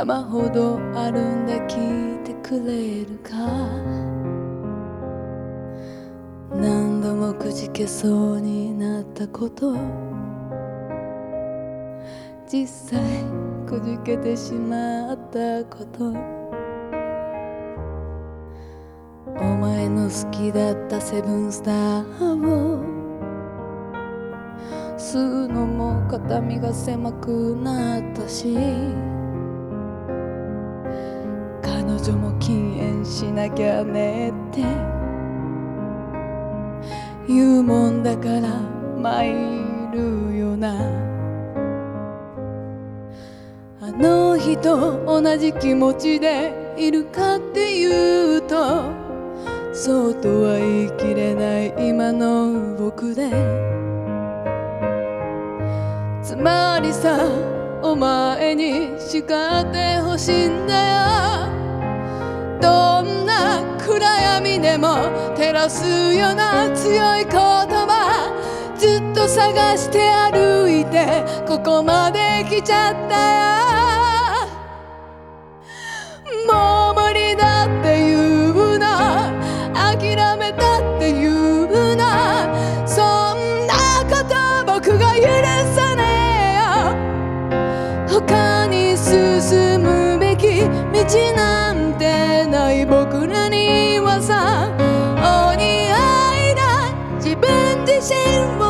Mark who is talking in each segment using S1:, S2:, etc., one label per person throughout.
S1: 山ほどあるんだ聞いてくれるか？何度もくじけそうになったこと。実際くじけてしまったこと。お前の好きだったセブンスターを。吸うのも肩身が狭くなったし。女も禁煙しなきゃねって。言うもんだから参るよな。あの日と同じ気持ちでいるかっていうとそうとは言い切れない今の僕で。つまりさお前に叱ってほしいんだよ。らすような強い言葉ずっと探して歩いてここまで来ちゃったよ。もう無理だって言うな。諦めたって言うな。そんなこと僕が許さねえよ。他に進むべき道なんてない僕らに。same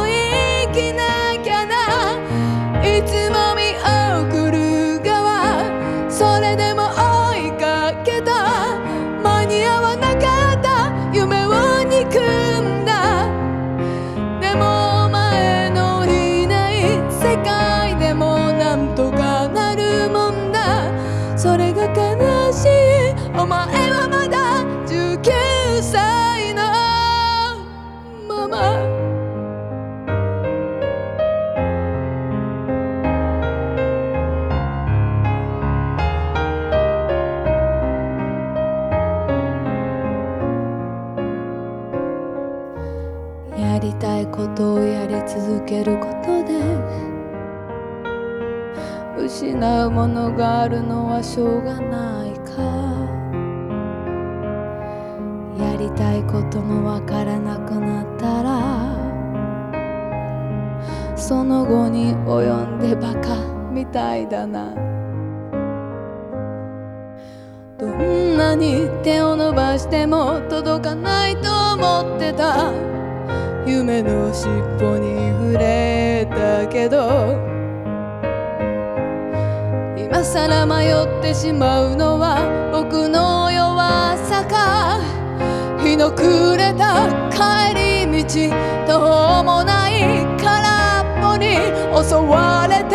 S1: 失うものがあるのはしょうがないか。やりたいこともわからなくなったらその後に及んでバカみたいだな。どんなに手を伸ばしても届かないと思ってた。夢の尻尾に触れたけどさら迷ってしまうのは僕の弱さか。日の暮れた帰り道途方もない空っぽに襲われて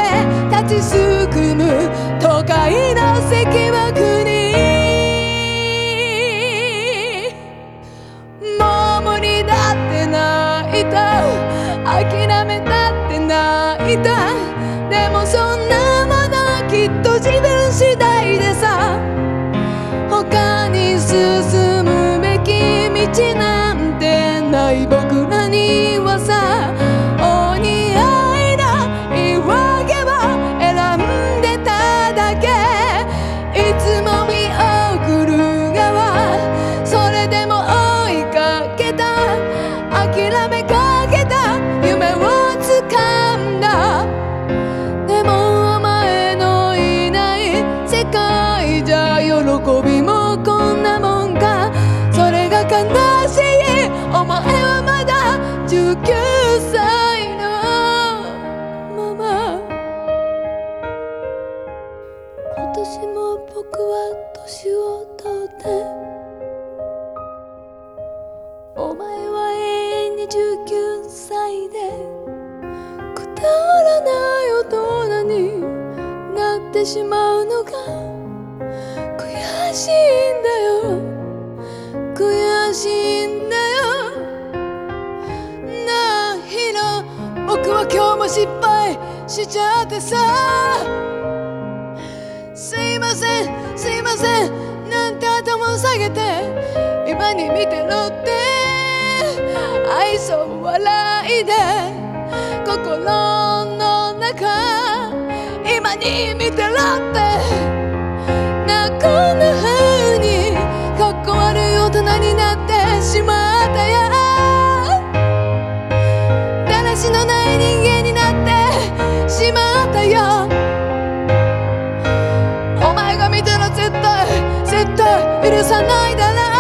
S1: 立ちすくむ都会の関枠にもう無理だって泣いた。諦めたって泣いた。お前はまだ19歳のまま。今年も僕は年を取って。お前は永遠に19歳で。くだらない大人になってしまうのが。悔しいんだよ。悔しい今日も失敗しちゃってさ。すいませんすいません。なんて頭を下げて今に見てろって。愛想笑いで心の中今に見てろって。許さないだろ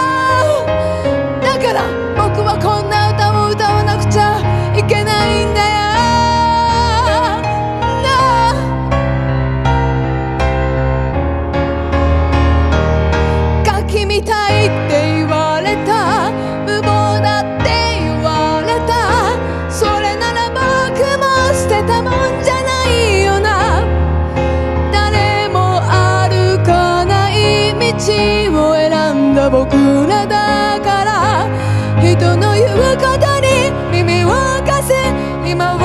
S1: 僕らだから人の言うことに耳を貸す今は